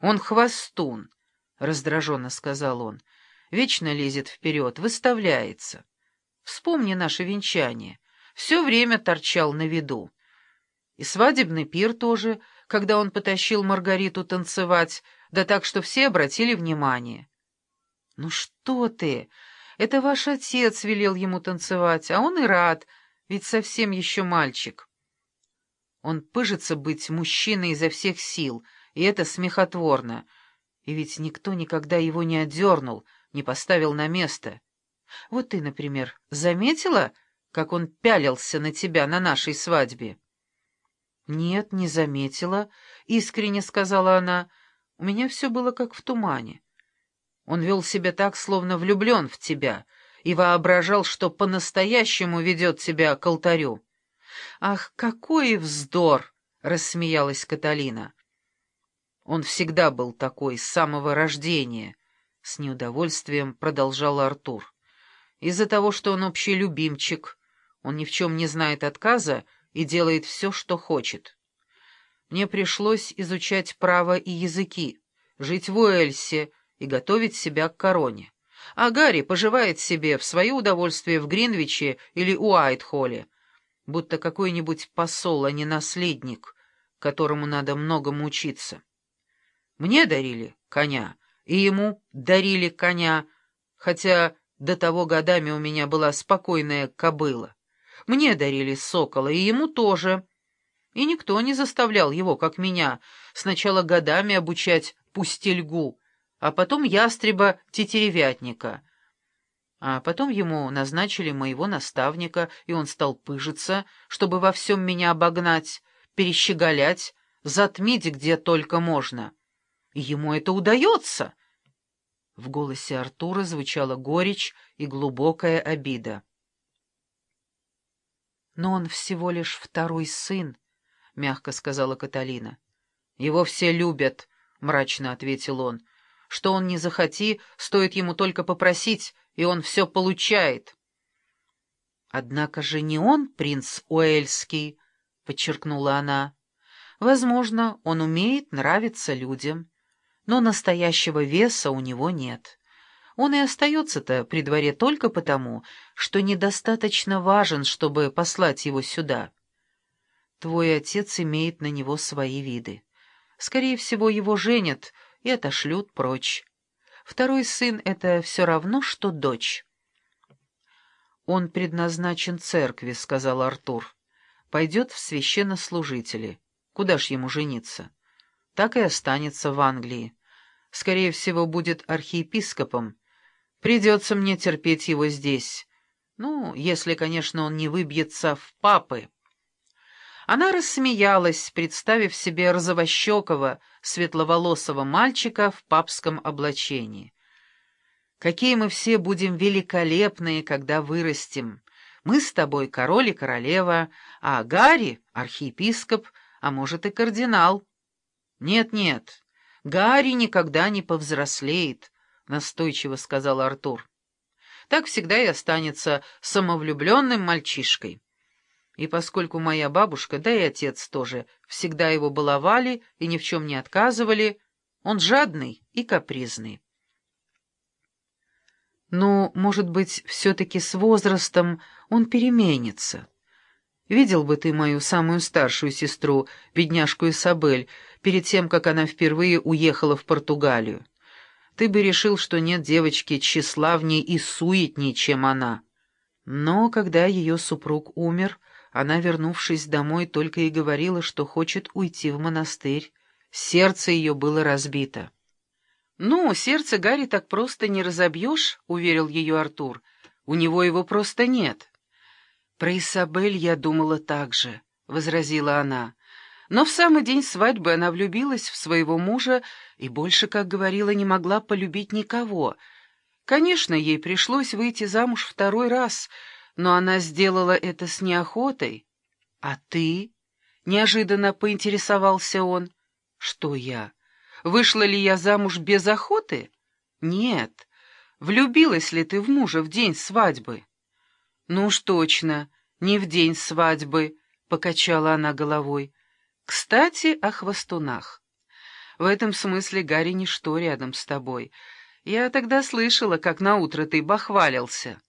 Он хвостун, — раздраженно сказал он. Вечно лезет вперед, выставляется. Вспомни наше венчание. Все время торчал на виду. И свадебный пир тоже, когда он потащил Маргариту танцевать, да так, что все обратили внимание. «Ну что ты? Это ваш отец велел ему танцевать, а он и рад, ведь совсем еще мальчик». Он пыжится быть мужчиной изо всех сил, и это смехотворно. И ведь никто никогда его не отдернул, не поставил на место. Вот ты, например, заметила, как он пялился на тебя на нашей свадьбе? «Нет, не заметила», — искренне сказала она. «У меня все было как в тумане. Он вел себя так, словно влюблен в тебя, и воображал, что по-настоящему ведет тебя к алтарю». «Ах, какой вздор!» — рассмеялась Каталина. «Он всегда был такой, с самого рождения», — с неудовольствием продолжал Артур. «Из-за того, что он общий любимчик, он ни в чем не знает отказа и делает все, что хочет. Мне пришлось изучать право и языки, жить в Уэльсе и готовить себя к короне. А Гарри поживает себе в свое удовольствие в Гринвиче или Уайтхолле, будто какой-нибудь посол, а не наследник, которому надо многому учиться. Мне дарили коня, и ему дарили коня, хотя до того годами у меня была спокойная кобыла. Мне дарили сокола, и ему тоже. И никто не заставлял его, как меня, сначала годами обучать пустельгу, а потом ястреба-тетеревятника — а потом ему назначили моего наставника, и он стал пыжиться, чтобы во всем меня обогнать, перещеголять, затмить где только можно. Ему это удается. В голосе Артура звучала горечь и глубокая обида. «Но он всего лишь второй сын», — мягко сказала Каталина. «Его все любят», — мрачно ответил он. «Что он не захоти, стоит ему только попросить, и он все получает. Однако же не он принц Уэльский, — подчеркнула она. Возможно, он умеет нравиться людям, но настоящего веса у него нет. Он и остается-то при дворе только потому, что недостаточно важен, чтобы послать его сюда. Твой отец имеет на него свои виды. Скорее всего, его женят и отошлют прочь. Второй сын — это все равно, что дочь. «Он предназначен церкви», — сказал Артур. «Пойдет в священнослужители. Куда ж ему жениться? Так и останется в Англии. Скорее всего, будет архиепископом. Придется мне терпеть его здесь. Ну, если, конечно, он не выбьется в папы». Она рассмеялась, представив себе розовощекого, светловолосого мальчика в папском облачении. «Какие мы все будем великолепные, когда вырастем! Мы с тобой король и королева, а Гарри — архиепископ, а может и кардинал». «Нет-нет, Гарри никогда не повзрослеет», — настойчиво сказал Артур. «Так всегда и останется самовлюбленным мальчишкой». И поскольку моя бабушка, да и отец тоже, всегда его баловали и ни в чем не отказывали, он жадный и капризный. Но, может быть, все-таки с возрастом он переменится. Видел бы ты мою самую старшую сестру, бедняжку Исабель, перед тем, как она впервые уехала в Португалию. Ты бы решил, что нет девочки тщеславней и суетней, чем она. Но когда ее супруг умер, она, вернувшись домой, только и говорила, что хочет уйти в монастырь. Сердце ее было разбито. «Ну, сердце Гарри так просто не разобьешь», — уверил ее Артур. «У него его просто нет». «Про Исабель я думала так же», — возразила она. Но в самый день свадьбы она влюбилась в своего мужа и больше, как говорила, не могла полюбить никого. Конечно, ей пришлось выйти замуж второй раз — но она сделала это с неохотой. А ты? Неожиданно поинтересовался он. Что я? Вышла ли я замуж без охоты? Нет. Влюбилась ли ты в мужа в день свадьбы? Ну уж точно, не в день свадьбы, покачала она головой. Кстати, о хвостунах. В этом смысле Гарри ничто рядом с тобой. Я тогда слышала, как наутро ты бахвалился».